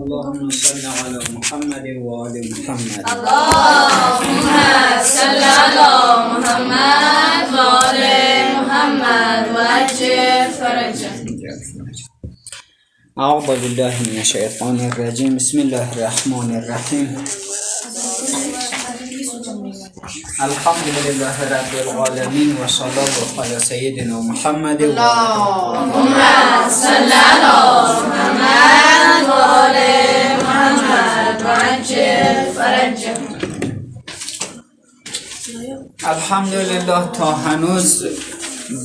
اللهم صل على محمد وآل محمد. اللهم صل على محمد وآل محمد. وأجل فرجه. أعوذ بالله من الشيطان الرجيم. بسم الله الرحمن الرحيم. الحمد لله رب العالمين وصلى الله على سيدنا محمد اللهم صل على محمد. محمد الحمدلله تا هنوز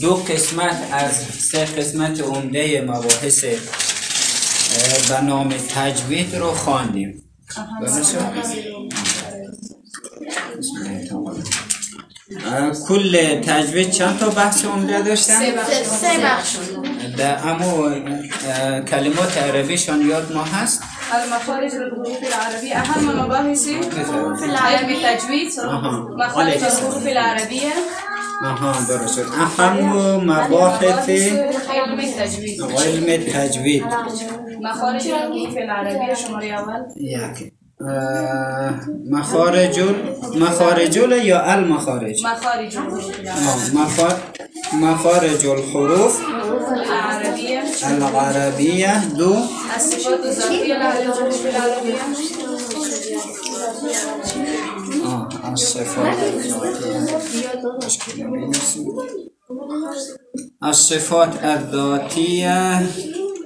دو قسمت از سه قسمت عمده مباحث به نام تجوید رو خواندیم. کل تجوید چند تا بحث عمده داشتن؟ سه بخش. در اما کلمات عربیشان یاد ما هست؟ المخارج للحروف العربية أهم مباحث في علم التجويد. مخارج الحروف العربية آها درست. اهم مباحث علم التجويد علم تجوید. مخارج الحروف العربية شماره أول یک اه، مخارج ال- مخارج ال یا المخارج؟ مخارج الحروف العربية آه، مخا- مخارج الحروف العربية العربية دو الصفات العربية آه، الصفات الذاتية. الصفات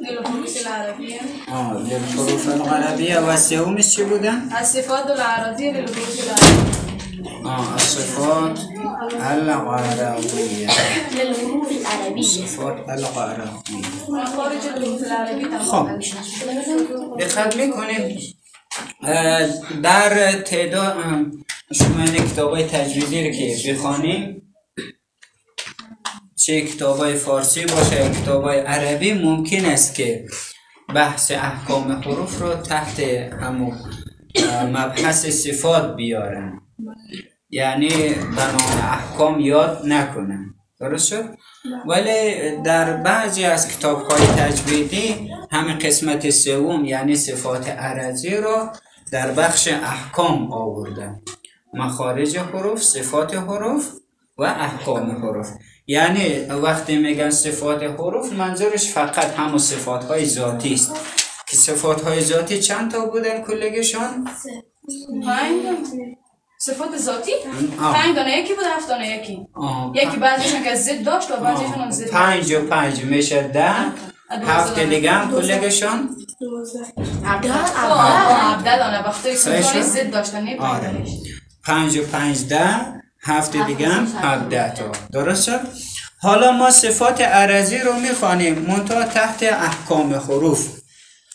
للحروف العربية آه للحروف العربية والسومش چی بودن؟ الصفات العربية للحروف العربية آه الصفات العربية للحروف العربية الصفات العربية مخارج الحروف العربية خب. تمام دقت می‌کنیم. در تعداد شما این کتاب های تجویدی رو که بخوانیم چه کتاب های فارسی باشه یا کتاب های عربی ممکن است که بحث احکام حروف رو تحت همون مبحث صفات بیارن. یعنی بنام احکام یاد نکنن. درست شد؟ ولی در بعضی از کتاب های تجویدی همین قسمت سوم یعنی صفات عرضی رو در بخش احکام آوردن. مخارج حروف صفات حروف و احکام حروف. یعنی وقتی میگن صفات حروف منظورش فقط همون صفات های ذاتی است. که صفات های ذاتی چند تا بودن کلگشان؟ پنج صفات ذاتی؟ آه. پنج دانه یکی بود هفت دانه یکی. آه، یکی بعضیشون که ضد داشت و بعضیشون هم ضد پنج و پنج. میشه ده. هفت دیگه هم کلگشان؟ عبده دانه وقتی شد؟ ضد داشتن آره. پنج و پنج ده. هفت دیگه هم؟ هفته تا درست شد؟ حالا ما صفات عرضی رو می‌خوانیم. منتها تحت احکام حروف.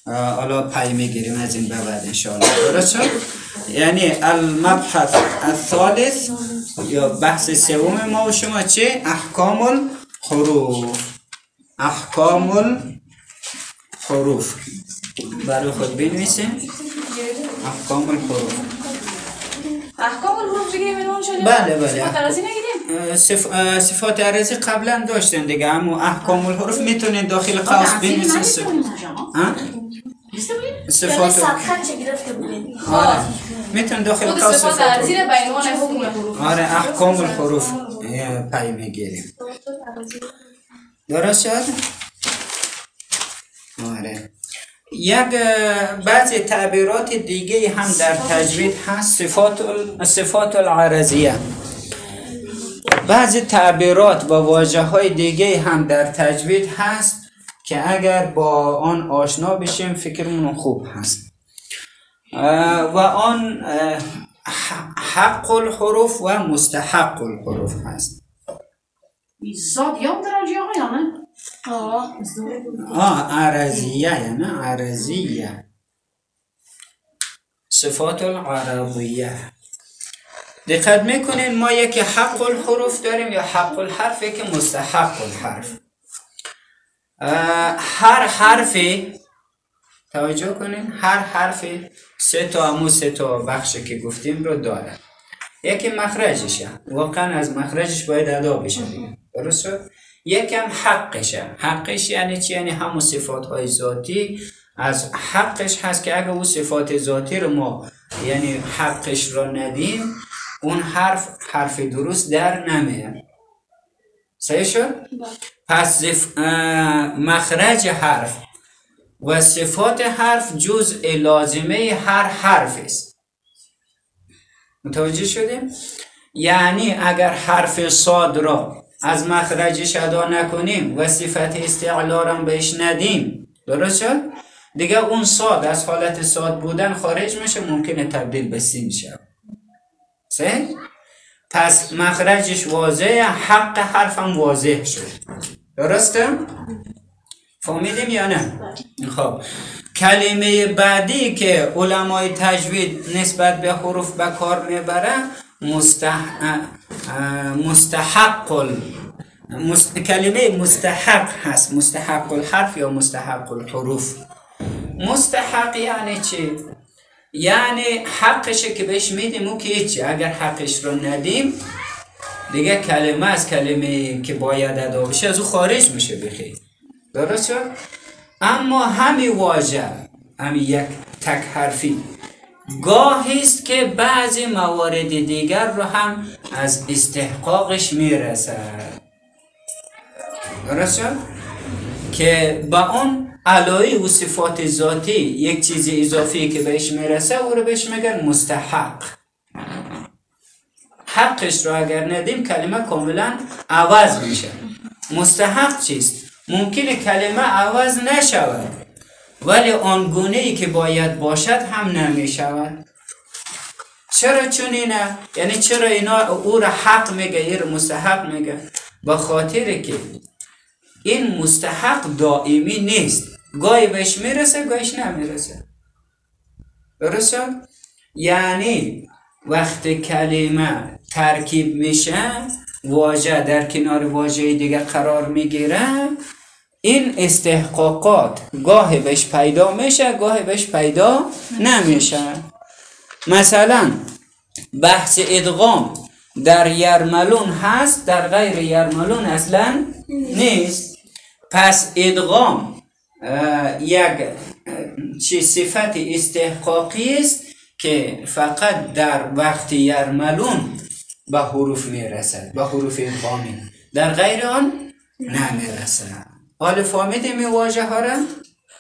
اه، حالا پی می‌گیریم از این به بعد انشاءالله. درست شد؟ یعنی المبحث الثالث یا بحث سوم ما و شما چه؟ احکام الحروف احکام الحروف برای خود بنویسیم. احکام الحروف شده. بله، بله. صفات عرضی صف... اه، صفات عرضی قبلا داشتن دیگه اما احکام الحروف می‌تونین داخل قوس بنویسین؟ صفات بودیم آره. میتون داخل قوس صفات عرضی رو. به عنوان حکم الحروف آره احکام الحروف. پی می‌گیریم. درست شد؟ آره. یک بعضی تعبیرات دیگه هم در تجوید هست. صفات, صفات العرضیه. بعضی تعبیرات و واجه های دیگه هم در تجوید هست که اگر با آن آشنا بشیم فکرمون خوب هست. و آن حق الحروف و مستحق الحروف هست. زاد نه آه عرضیه یعنی عرضیه. صفات العربیه. دقت می‌کنین ما یکی حق الحروف داریم یا حق الحرف؟ یکی مستحق الحرف. هر حرفی توجه کنین هر حرفی سه تا همون سه تا بخشی که گفتیم رو داره. یکی مخرجشه. واقعا از مخرجش باید ادا بشه درست شد؟ یکم حقشه. حقش یعنی چی؟ یعنی همون صفات های ذاتی. از حقش هست که اگر او صفات ذاتی رو ما یعنی حقش را ندیم اون حرف حرف درست در نمیاد. صحیح شد؟ پس مخرج حرف و صفات حرف جزء لازمه هر حرف است. متوجه شدیم؟ یعنی اگر حرف صاد را از مخرجش ادا نکنیم و صفت استعلا را بهش ندیم درست شد؟ دیگه اون صاد از حالت صاد بودن خارج میشه ممکنه تبدیل به سین شد صحیح؟ پس مخرجش واضحه حق حرفم واضح شد درسته؟ فهمیدیم یا نه؟ خب کلمه بعدی که علمای تجوید نسبت به حروف به کار می‌بره مستح... مستحق مست... کلمه مستحق هست. مستحق الحرف یا مستحق الحروف مستحق یعنی چی؟ یعنی حقشه که بهش میدیم او که هیچی اگر حقش رو ندیم دیگه کلمه از کلمه که باید ادا بشه از او خارج میشه بخیر درست شد؟ اما همین واژه همین یک تک حرفی گاهی است که بعضی موارد دیگر رو هم از استحقاقش می‌رسد درست؟ که با اون علایی و صفات ذاتی یک چیز اضافی که بهش می‌رسه او رو بهش میگن مستحق حقش رو اگر ندیم کلمه کاملا عوض میشه مستحق چیست؟ ممکنه کلمه عوض نشود ولی آنگونه ای که باید باشد هم نمی‌شود چرا چون اینه؟ یعنی چرا اینا او را حق میگه را مستحق میگه به خاطر که این مستحق دائمی نیست گاهی بهش می‌رسه گاهیش نمی‌رسه درست شد؟ یعنی وقتی کلمه ترکیب میشه واژه در کنار واژه دیگه قرار می‌گیره این استحقاقات گاهی بهش پیدا میشه گاهی بهش پیدا نمیشه مثلا بحث ادغام در یرملون هست در غیر یرملون اصلا نیست. پس ادغام یک صفت استحقاقی است که فقط در وقت یرملون به حروف می‌رسد به حروف ادغامی در غیر آن نمی‌رسد. حال این واژه ها؟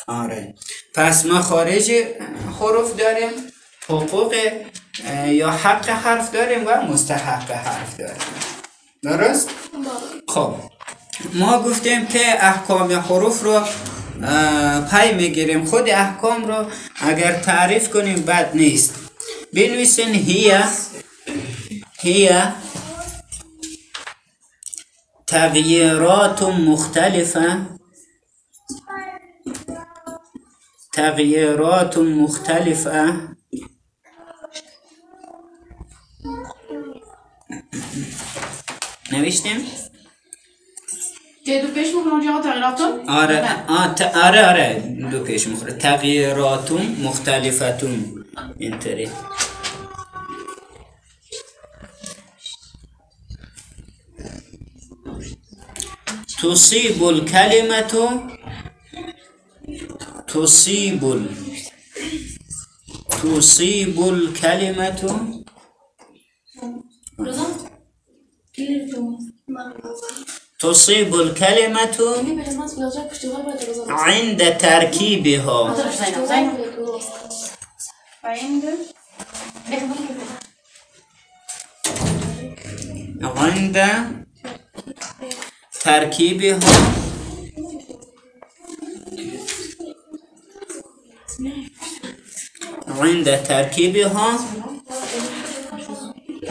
آره. پس ما خارج حروف داریم. حقوق یا حق حرف داریم و مستحق حرف داریم. درست؟ خب. ما گفتیم که احکام حروف رو پی می‌گیریم. خود احکام رو اگر تعریف کنیم بد نیست. بنویسین هیه. هیه. تغییرات مختلفة تغییرات مختلفة نوشتیم؟ که دو پیش مخنون جا تغییراتون آره آره. آره دو پیش مخوره. تغییرات مختلفتون. اینطوری. تصيب الكلمة تصيب تصيب الكلمة تصيب الكلمة عند تركيبها. عند تركيبها. عند تركيبها.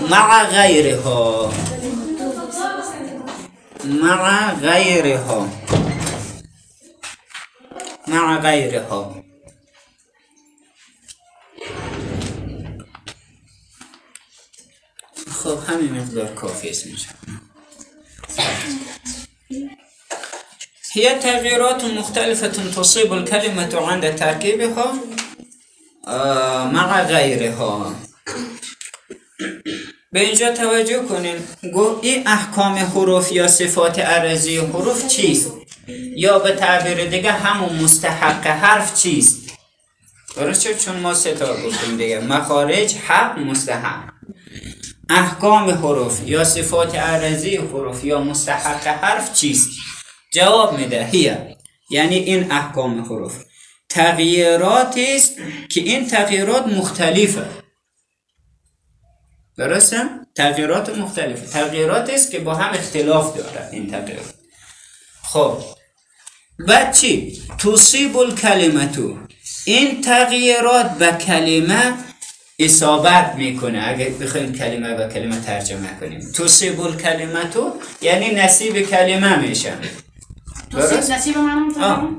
مع غيرها. مع غيرها مع غيرها خب همین مقدار کافی است میشه. هي تغييرات مختلفة تصيب الكلمة عند تركيبها آه، مع غيرها به اینجا توجه کنین گو این احکام حروف یا صفات عرضی حروف چیست؟ یا به تعبیر دیگه همون مستحق حرف چیست؟ درست شد چون ما سه تا گفتیم دیگه. مخارج حق مستحق. احکام حروف یا صفات عرضی حروف یا مستحق حرف چیست؟ جواب میده هیه یعنی این احکام حروف. تغییراتی است که این تغییرات مختلفه. درسته؟ تغییرات مختلفه تغییرات است که با هم اختلاف داره این تغییرات. خب. بعد چی؟ تصیب الکلمتو این تغییرات به کلمه اصابت می‌کنه. اگر بخوایم کلمه به کلمه ترجمه کنیم. تصیب الکلمتو یعنی نصیب کلمه میشه درست؟ نصیب من آه.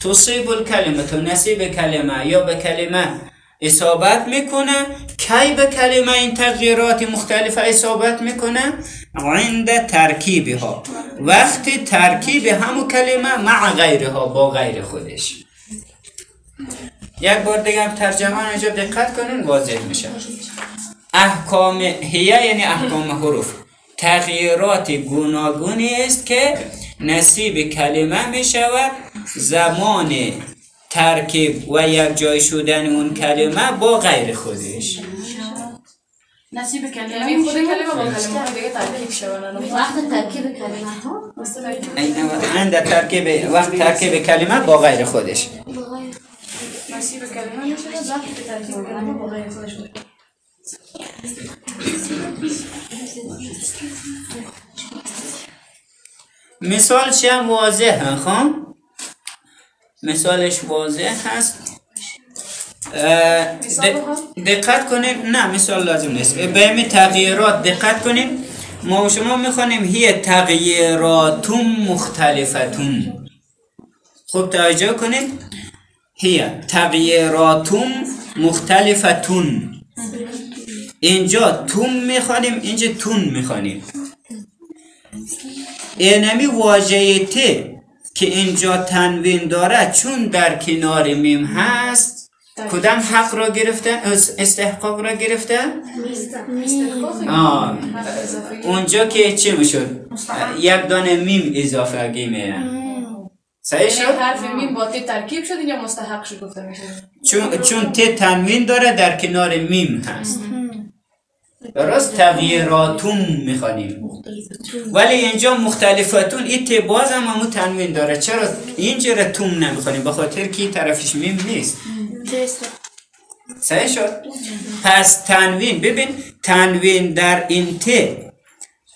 تصیب الکلمه نصیب کلمه یا به کلمه. اصابت می‌کنه. کی به کلمه این تغییرات مختلف اصابت می‌کنه؟ عند ترکیبها. وقتی ترکیب همو کلمه مع غیرها با غیر خودش. یک بار دیگه ترجمه اینجا دقت کنین واضح میشه. احکام هیه یعنی احکام حروف. تغییرات گوناگونی است که نصیب کلمه می شود زمان ترکیب و یک جای شدن اون کلمه با غیر خودش. نصیب یعنی کلمه خود کلمه با کلمه. دیگه ترکیب شوند وقت ترکیب کلمات ها؟ عند ترکیب وقت ترکیب کلمه با غیر خودش. نصیب کلمه که ترکیب کلمه با غیر خودش باشه. مثالش هم واضحه خب؟ مثالش واضح هست. دقت کنیم؟ نه مثال لازم نیست. به همین تغییرات دقت کنیم. ما و شما می‌خوانیم هی تغییراتون مختلفتون. خوب توجه کنیم هی تغییراتون مختلفتون. اینجا تون می‌خوانیم اینجا تون می‌خوانیم. اینمی واژه ت که اینجا تنوین داره چون در کنار میم هست کدام حق را گرفته؟ اس- استحقاق را گرفته؟ آه. اونجا که چی می‌شد؟ یک دانه میم اضافه گیمه صحیح یعنی شد؟ حرف میم با تی ترکیب شد یا مستحق شد گفته میشه. چون چون ت تنوین داره در کنار میم هست. درست تغییراتون می‌خوانیم. ولی اینجا مختلفتون این ت باز هم همون تنوین داره. چرا اینجا را توم نمی‌خوانیم؟ به خاطر که این طرفش میم نیست. صحیح شد؟ پس تنوین ببین تنوین در این ت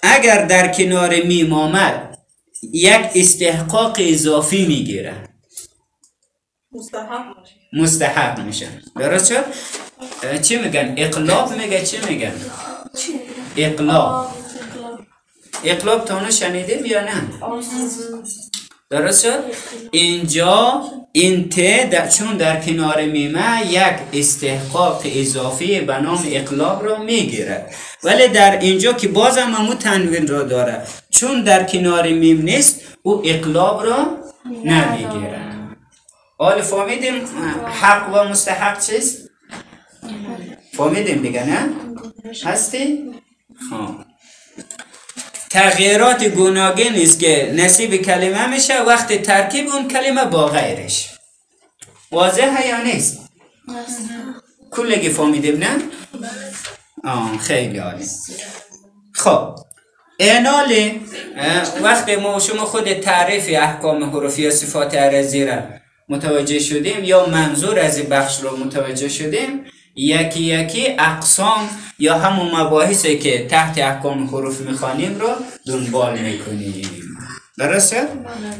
اگر در کنار میم آمد یک استحقاق اضافی می‌گیره. مستحق مستحق میشه. درست شد؟ چی میگن اقلاب میگه چی میگن اقلاب اقلاب تا اونو شنیدیم یا نه درست شد اینجا این ت در چون در کنار میمه یک استحقاق اضافی به نام اقلاب را می‌گیره ولی در اینجا که بازم همون تنوین را داره چون در کنار میم نیست او اقلاب را نمی‌گیره حال فهمیدیم حق و مستحق چیست؟ فهمیدیم دیگه نه؟ هستی؟ خب تغییرات گوناگون است که نصیب کلمه میشه وقتی ترکیب اون کلمه با غیرش واضحه یا نیست؟ کلگی فهمیدیم نه؟ آه خیلی عالی خب اینالی وقتی ما شما خود تعریف احکام حروفی یا صفات عرضی را متوجه شدیم یا منظور از بخش رو متوجه شدیم یکی یکی اقسام یا همون مباحثی که تحت احکام حروف می‌خوانیم رو دنبال می‌کنیم درسته؟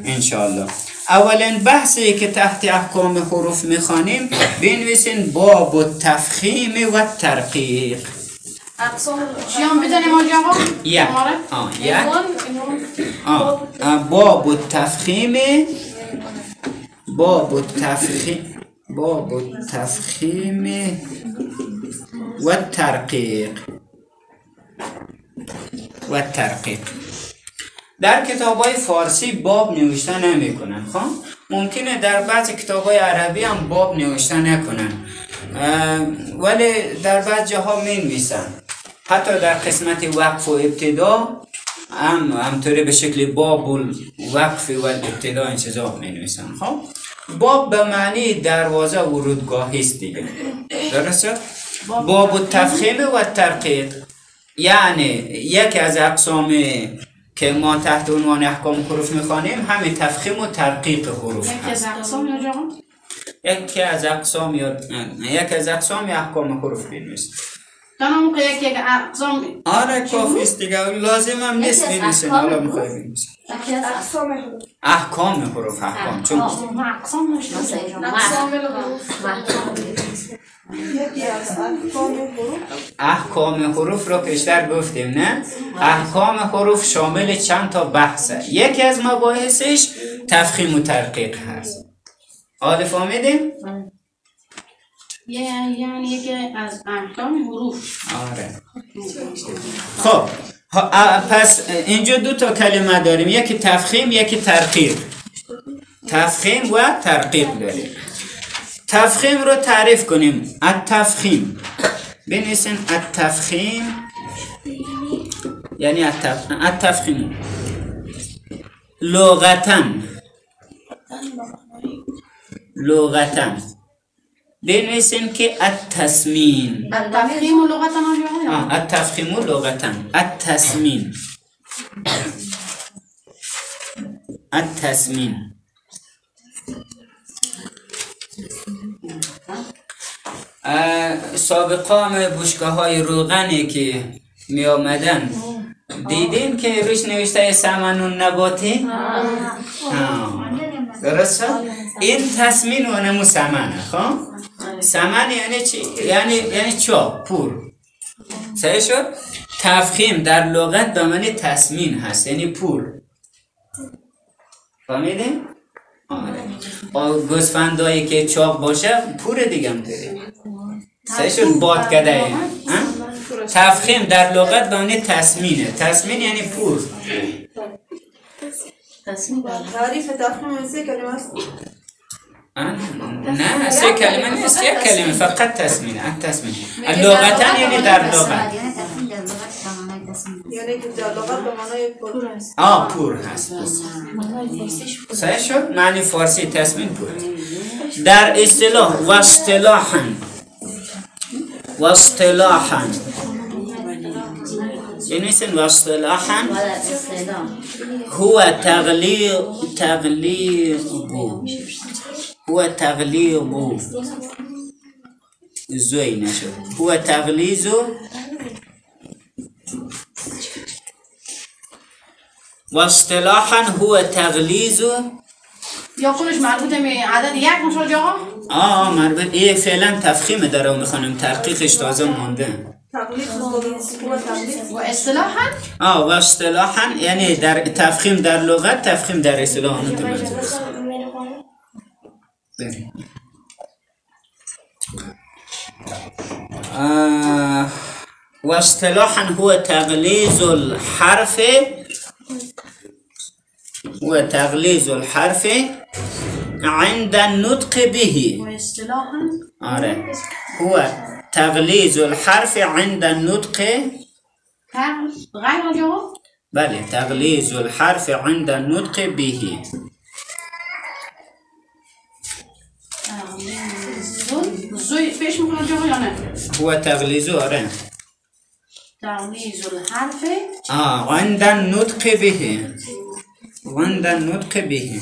انشاءالله اولین بحثی که تحت احکام حروف می‌خوانیم بنویسین باب التفخیم و ترقیق اقسام شیام بزنیم آنجا آقا یک شماره؟ آه یک عنوان عنوان آه. آه. باب التفخیم باب التفخیم باب التفخیم و ترقیق. و ترقیق. در کتاب های فارسی باب نوشته نمی کنن خب؟ ممکنه در بعض کتاب های عربی هم باب نوشته نکنن ولی در بعض جاها می نویسن حتی در قسمت وقف و ابتدا هم همطوری به شکل باب و وقف و ابتدا این چیزا می نویسن خب؟ باب به معنی دروازه ورودگاهی است دیگه. درسته؟ باب و تفخیم و ترقیق. یعنی یکی از اقسام که ما تحت عنوان احکام حروف می‌خوانیم همین تفخیم و ترقیق حروف یکی هست. از اقسام یا جاقا یکی از اقسام یا یکی از اقسام احکام حروف بنویسید تمام که یکی یک اقسام آره کافی است دیگه لازم هم نیست بنویسین حالا حروف؟ می‌خوای بنویسین. یکی از اقسام احکام حروف احکام چون اقسام احکام حروف. احکام حروف رو پیشتر گفتیم نه؟ احکام حروف شامل چند تا بحثه یکی از مباحثش تفخیم و ترقیق هست. آده فهمیدیم؟ یعنی یکی از احکام حروف. آره. خب ا- پس اینجا دو تا کلمه داریم یکی تفخیم یکی ترقیق تفخیم و ترقیق داریم. تفخیم رو تعریف کنیم. التفخیم. بنویسین التفخیم. یعنی التف... التفخیم. لغتن لغتن بنویسین که التسمین تفخیم و لغت ما آه، التفخیم لغتن التسمین التسمین اه، سابقا بوشگاه های روغنی که می آمدن دیدین که روش نوشته سمنون نباتی؟ آه. درسته؟ این تسمین و نمو سمنه خب؟ سمن یعنی چی؟ یعنی یعنی چاپ پور صحیح شد؟ تفخیم در لغت به معنی تسمین هست یعنی پور فهمیدیم؟ آره. آه، گوسفندایی که چاق باشه پور دیگه هم داریم صحیح شد؟ باد کده تفخیم در لغت به معنی تسمینه. تسمین یعنی پور تعریف تفخیم سه کلمه است. سێ کەلمە نیە سێ کەلمە فقط تەسمین ئەن تەسمین اللغتان یعنی در لغت آه پور هست صحیح شد؟ معنی فارسی تسمین پور در إصطلاح. و اصطلاحا و اصطلاحا جنسن يعني و اصطلاحا هو تغلیق تغلیق هو تغلیق زوی نشد. هو تغلیظ و اصطلاحا هو تغلیظ یا خودش مربوط به عدد یک میشه جاقا آه آه مربوط. این فعلا تفخیم داره و می‌خوانم تحقیقش تازه مونده. تقلید و اصطلاحا؟ آه و اصطلاحا یعنی در تفخیم در لغت تفخیم در اصطلاح. اونو تاني واصطلاحا هو تغليظ الحرف هو تغليظ الحرف عند النطق به. واصطلاحا آره هو تغليظ الحرف عند النطق. غير مجاوب بله تغليظ الحرف عند النطق به. زوی پیش می‌کنه جاقا یا نه؟ هو تغلیظ آره. تغلیظ الحرف. آه عند النطق به. عند النطق به.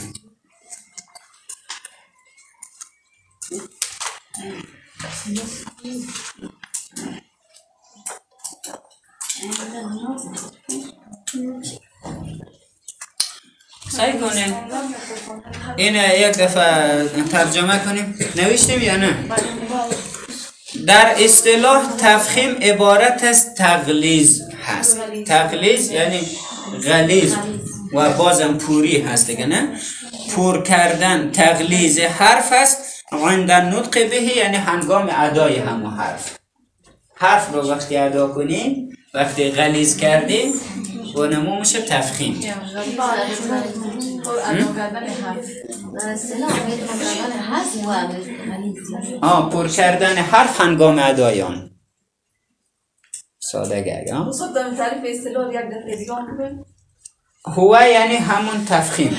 سعی کنیم. این یک دفعه ترجمه کنیم. نوشتیم یا نه؟ در اصطلاح تفخیم عبارت از تغلیظ هست. تغلیظ یعنی غلیظ و بازم پوری هست دیگه نه؟ پور کردن تغلیظ حرف است. عند نطق به یعنی هنگام ادای همون حرف. حرف رو وقتی ادا کنیم وقتی غلیظ کردیم و نمو میشه تفخیم آه پر کردن حرف هنگام ادایان. ساده بکنیم هو یعنی همون تفخیم.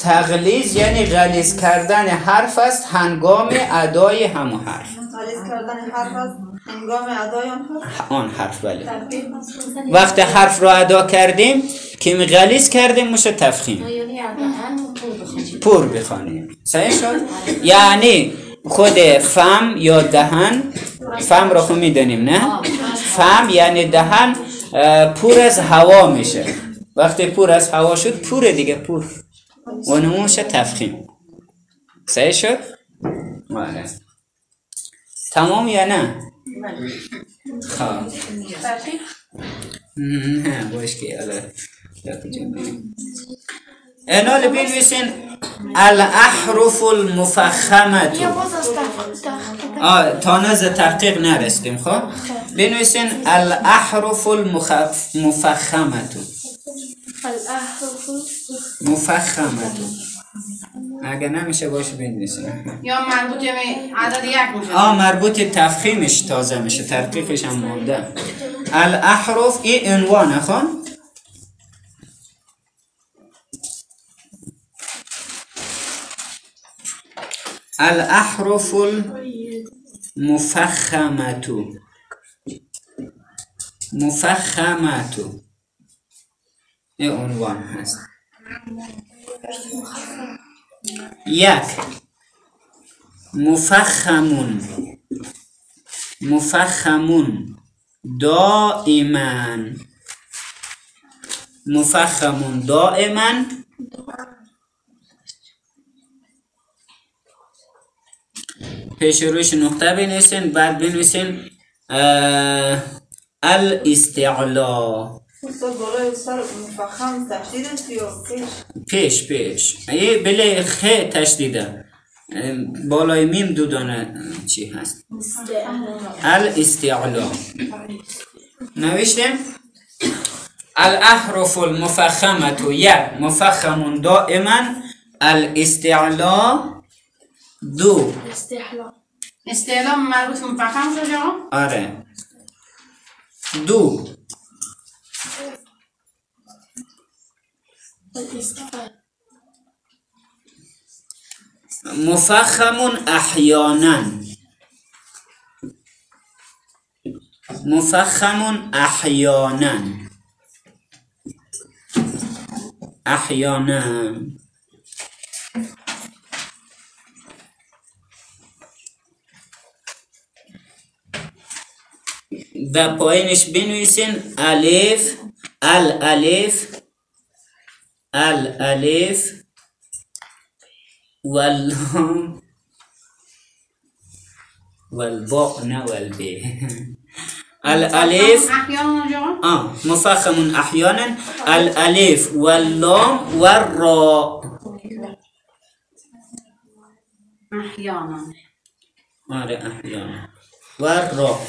تغلیز یعنی غلیز کردن حرف است هنگام ادای همون حرف. غلیظ کردن حرف است. هنگام ادای آن حرف بله. وقت حرف رو ادا کردیم که می غلیظ کردیم میشه تفخیم. یعنی پر بخوانیم. صحیح شد؟ یعنی خود فم یا دهن؟ فم رو خود می‌دونیم نه؟ فم یعنی دهن پر از هوا میشه. وقتی پر از هوا شد پوره دیگه پر و نموش تفخیم. صحیح شد؟ بله. تمام یا نه؟ خب. نه باش که حالا. انال بنویسین الاحرف المفخمه آه تا نز تحقیق نرسیدیم خب؟ بنویسین الاحرف المفخمه الاحرف مفخمه اگه نمیشه باشه بنویسین یا مربوط به عدد یک میشه آه مربوط تفخیمش تازه میشه ترقیقش هم مونده. الاحرف این عنوانه خون الاحرف المفخمه مفخمه این عنوان هست. یک. مفخمون. مفخمون. دائما. مفخمون. دائما. پیش روش نقطه بنویسین بعد بنویسین الاستعلا. مفخم تشدید است یا پیش پیش پیش. ای بله خ تشدیده اه، بالای میم دو دانه چی هست؟ الاستعلا نوشتیم الاحرف المفخمة یک مفخم دائما. الاستعلا دو. استحلام استعلام مربوط به مفخم شد یا آره. دو. مفخم احیانا مفخم احیانا احیانا و پایینش بنویسین الف ال الألف واللام والباء والباء الألف آه مفخم أحيانا الألف واللام والراء أحيانا آره أحيانا والراء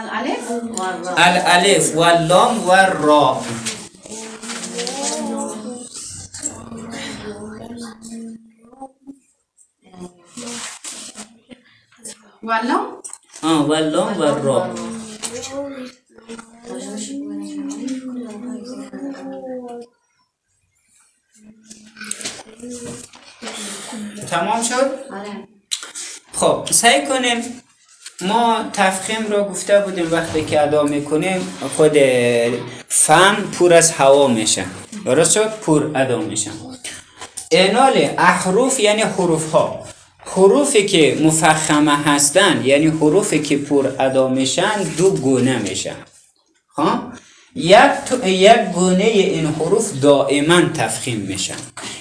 الالف الالف واللام والراء ولا آه واللام والراء تمام شد؟ خب سعی کنیم. ما تفخیم را گفته بودیم وقتی که ادا می‌کنیم خود فم پر از هوا میشه. درست شد؟ پر ادا میشه. انال احروف یعنی حروف ها حروفی که مفخمه هستن یعنی حروفی که پر ادا میشن دو گونه میشن خب؟ یک یک گونه این حروف دائما تفخیم میشن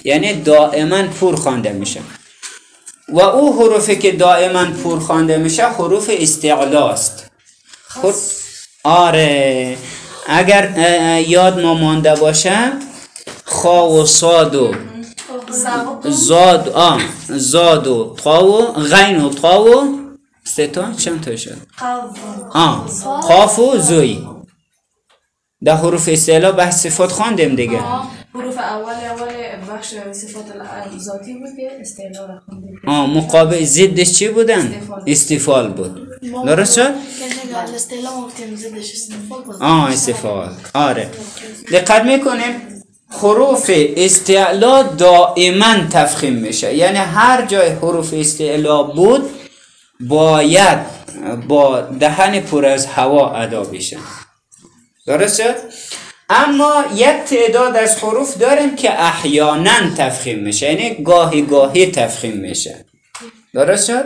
یعنی دائما پر خوانده میشن و او حروفی که دائما پر خوانده میشه حروف استعلاست. خب آره. اگر یاد ما مانده باشه خا و صاد و زاد آ زاد و تا و غین و تا و سه چند تا شد؟ قاف و زوی. ده حروف استعلا به صفات خواندیم دیگه. حروف اول اول بخش صفات ذاتی بود که استعلا را خوندیم آه مقابل ضدش چی بودن؟ استفال بود. درست شد؟ آه استفال آره. دقت می‌کنیم. حروف استعلا دائما تفخیم میشه. یعنی هر جای حروف استعلا بود باید با دهن پر از هوا ادا بشه. درست شد؟ اما یک تعداد از حروف داریم که احیانا تفخیم میشه. یعنی گاهی گاهی تفخیم میشه. درست شد؟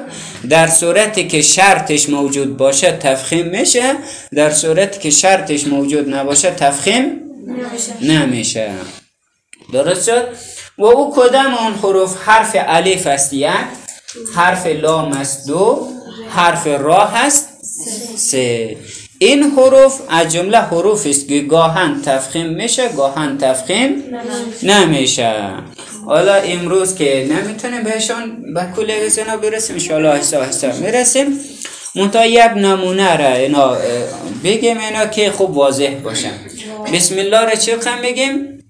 در صورتی که شرطش موجود باشه تفخیم میشه. در صورتی که شرطش موجود نباشه تفخیم نمیشه. درست شد؟ و او کدام اون حروف حرف الف است؟ یک. حرف لام است. دو. حرف را هست سه. این حروف از جمله حروف است که گاهن تفخیم میشه گاهن تفخیم نمیشه. حالا امروز که نمی‌تونیم بهشون به کل اینا برسیم انشاءالله آهسته آهسته می‌رسیم. منتها یک نمونه را اینا بگیم اینا که خوب واضح باشه. بسم الله را چی رقم بگیم؟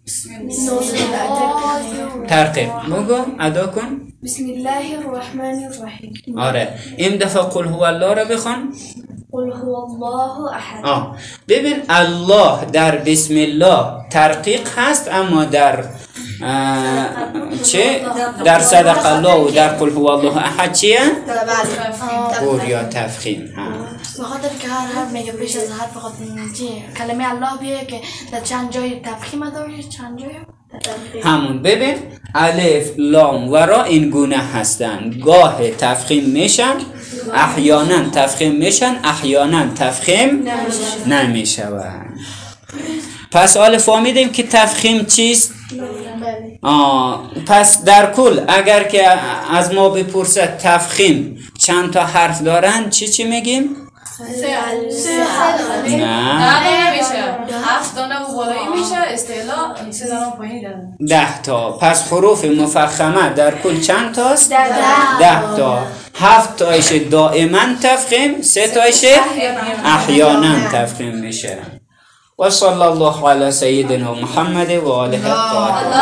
ترقیب بگو ادا کن. بسم الله الرحمن الرحيم آره. این دفعه قل هو الله را بخوان قل هو الله أحد آه. ببین الله در بسم الله ترقیق هست اما در چه؟ در صدق الله و در قل هو الله احد چیه؟ قول یا تفخیم ها. بخاطر که هر حرف میگه پیش از حرف چی کلمه الله بیه که در چند جای تفخیم داره چند جای؟ همون. ببین الف لام و را این گونه هستن. گاه تفخیم میشن. احیانا تفخیم میشن احیانا تفخیم نمی‌شوند پس حال فهمیدیم که تفخیم چیست؟ آه پس در کل اگر که از ما بپرسد تفخیم چند تا حرف دارن چی چی میگیم؟ ده تا. پس حروف مفخمه در کل چند تاست؟ ده تا. هفت تایش دائما تفخیم سه تایش احیانا تفخیم میشه. و صلی الله علی سیدنا محمد و آله الطاهرین